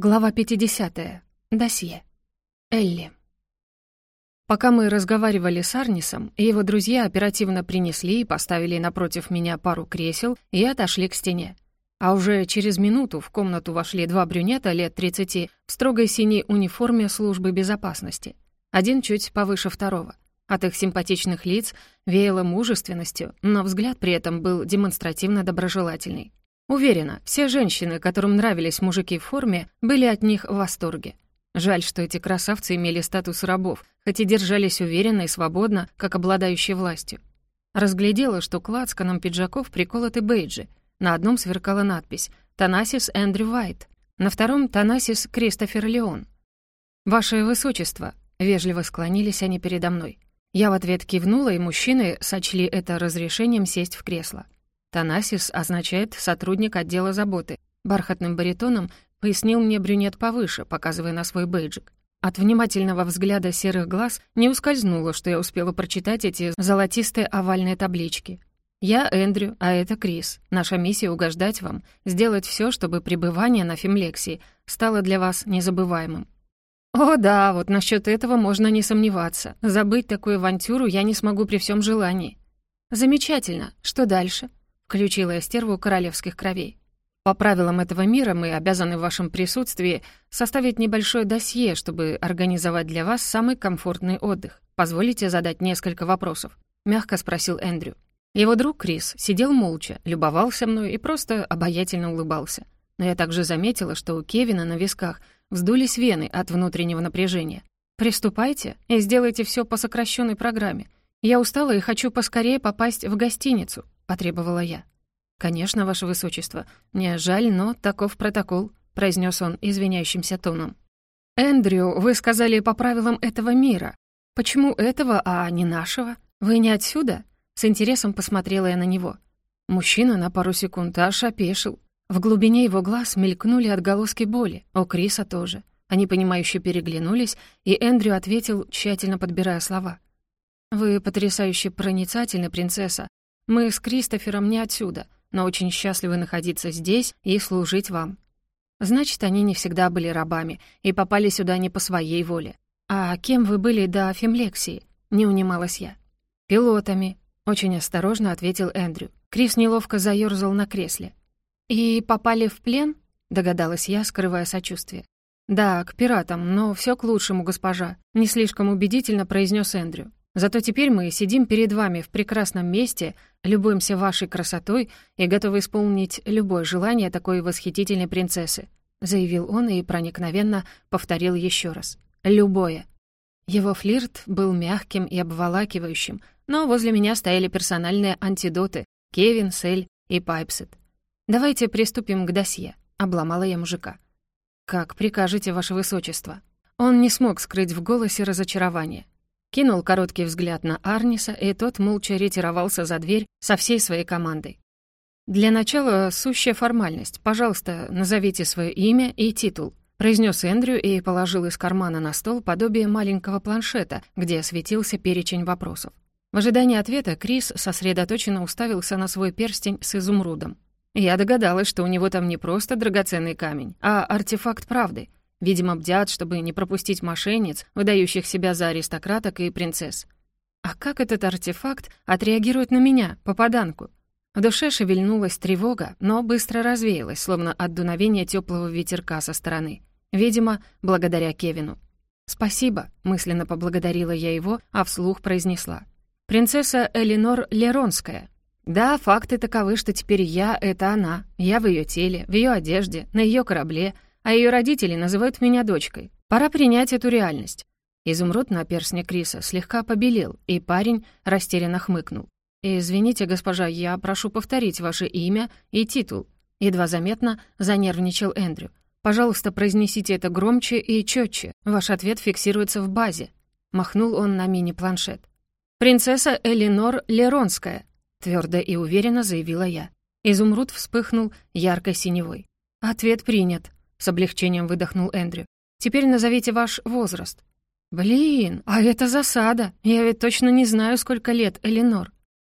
Глава 50. Досье. Элли. Пока мы разговаривали с Арнисом, его друзья оперативно принесли и поставили напротив меня пару кресел и отошли к стене. А уже через минуту в комнату вошли два брюнета лет 30 в строгой синей униформе службы безопасности. Один чуть повыше второго. От их симпатичных лиц веяло мужественностью, но взгляд при этом был демонстративно доброжелательный. Уверена, все женщины, которым нравились мужики в форме, были от них в восторге. Жаль, что эти красавцы имели статус рабов, хоть и держались уверенно и свободно, как обладающие властью. Разглядела, что к лацканам пиджаков приколоты бейджи. На одном сверкала надпись «Танасис Эндрю Уайт», на втором «Танасис Кристофер Леон». «Ваше Высочество», — вежливо склонились они передо мной. Я в ответ кивнула, и мужчины сочли это разрешением сесть в кресло. Танасис означает «сотрудник отдела заботы». Бархатным баритоном пояснил мне брюнет повыше, показывая на свой бейджик. От внимательного взгляда серых глаз не ускользнуло, что я успела прочитать эти золотистые овальные таблички. «Я Эндрю, а это Крис. Наша миссия — угождать вам, сделать все, чтобы пребывание на Фимлексии стало для вас незабываемым». «О да, вот насчет этого можно не сомневаться. Забыть такую авантюру я не смогу при всем желании». «Замечательно. Что дальше?» Включила я стерву королевских кровей. По правилам этого мира мы обязаны в вашем присутствии составить небольшое досье, чтобы организовать для вас самый комфортный отдых. Позволите задать несколько вопросов?» — мягко спросил Эндрю. Его друг Крис сидел молча, любовался мной и просто обаятельно улыбался. Но я также заметила, что у Кевина на висках вздулись вены от внутреннего напряжения. «Приступайте и сделайте все по сокращенной программе. Я устала и хочу поскорее попасть в гостиницу», потребовала я. «Конечно, ваше высочество. Мне жаль, но таков протокол», — произнес он извиняющимся тоном. «Эндрю, вы сказали по правилам этого мира. Почему этого, а не нашего? Вы не отсюда?» С интересом посмотрела я на него. Мужчина на пару секунд аж опешил. В глубине его глаз мелькнули отголоски боли, у Криса тоже. Они, понимающе переглянулись, и Эндрю ответил, тщательно подбирая слова. «Вы потрясающе проницательны, принцесса, мы с Кристофером не отсюда, но очень счастливы находиться здесь и служить вам». Значит, они не всегда были рабами и попали сюда не по своей воле. «А кем вы были до Фемлексии?» — не унималась я. «Пилотами», — очень осторожно ответил Эндрю. Крис неловко заёрзал на кресле. «И попали в плен?» — догадалась я, скрывая сочувствие. «Да, к пиратам, но все к лучшему, госпожа», — не слишком убедительно произнес Эндрю. Зато теперь мы сидим перед вами в прекрасном месте, любуемся вашей красотой и готовы исполнить любое желание такой восхитительной принцессы», заявил он и проникновенно повторил еще раз. «Любое». Его флирт был мягким и обволакивающим, но возле меня стояли персональные антидоты — Кевин, Сель и Пайпсет. «Давайте приступим к досье», — обломала я мужика. «Как прикажете, ваше высочество». Он не смог скрыть в голосе разочарование. Кинул короткий взгляд на Арниса, и тот молча ретировался за дверь со всей своей командой. «Для начала сущая формальность. Пожалуйста, назовите свое имя и титул», произнес Эндрю и положил из кармана на стол подобие маленького планшета, где светился перечень вопросов. В ожидании ответа Крис сосредоточенно уставился на свой перстень с изумрудом. Я догадалась, что у него там не просто драгоценный камень, а артефакт правды — Видимо, бдят, чтобы не пропустить мошенниц, выдающих себя за аристократок и принцесс. А как этот артефакт отреагирует на меня, попаданку? В душе шевельнулась тревога, но быстро развеялась, словно от дуновения теплого ветерка со стороны. Видимо, благодаря Кевину. «Спасибо», — мысленно поблагодарила я его, а вслух произнесла. «Принцесса Элинор Леронская». Да, факты таковы, что теперь я — это она. Я в ее теле, в ее одежде, на ее корабле — а ее родители называют меня дочкой. Пора принять эту реальность». Изумруд на перстне Криса слегка побелел, и парень растерянно хмыкнул. «Извините, госпожа, я прошу повторить ваше имя и титул». Едва заметно занервничал Эндрю. «Пожалуйста, произнесите это громче и четче. Ваш ответ фиксируется в базе». Махнул он на мини-планшет. «Принцесса Элинор Леронская», — твердо и уверенно заявила я. Изумруд вспыхнул яркой синевой. «Ответ принят», — с облегчением выдохнул Эндрю. «Теперь назовите ваш возраст». «Блин, а это засада. Я ведь точно не знаю, сколько лет Эленор.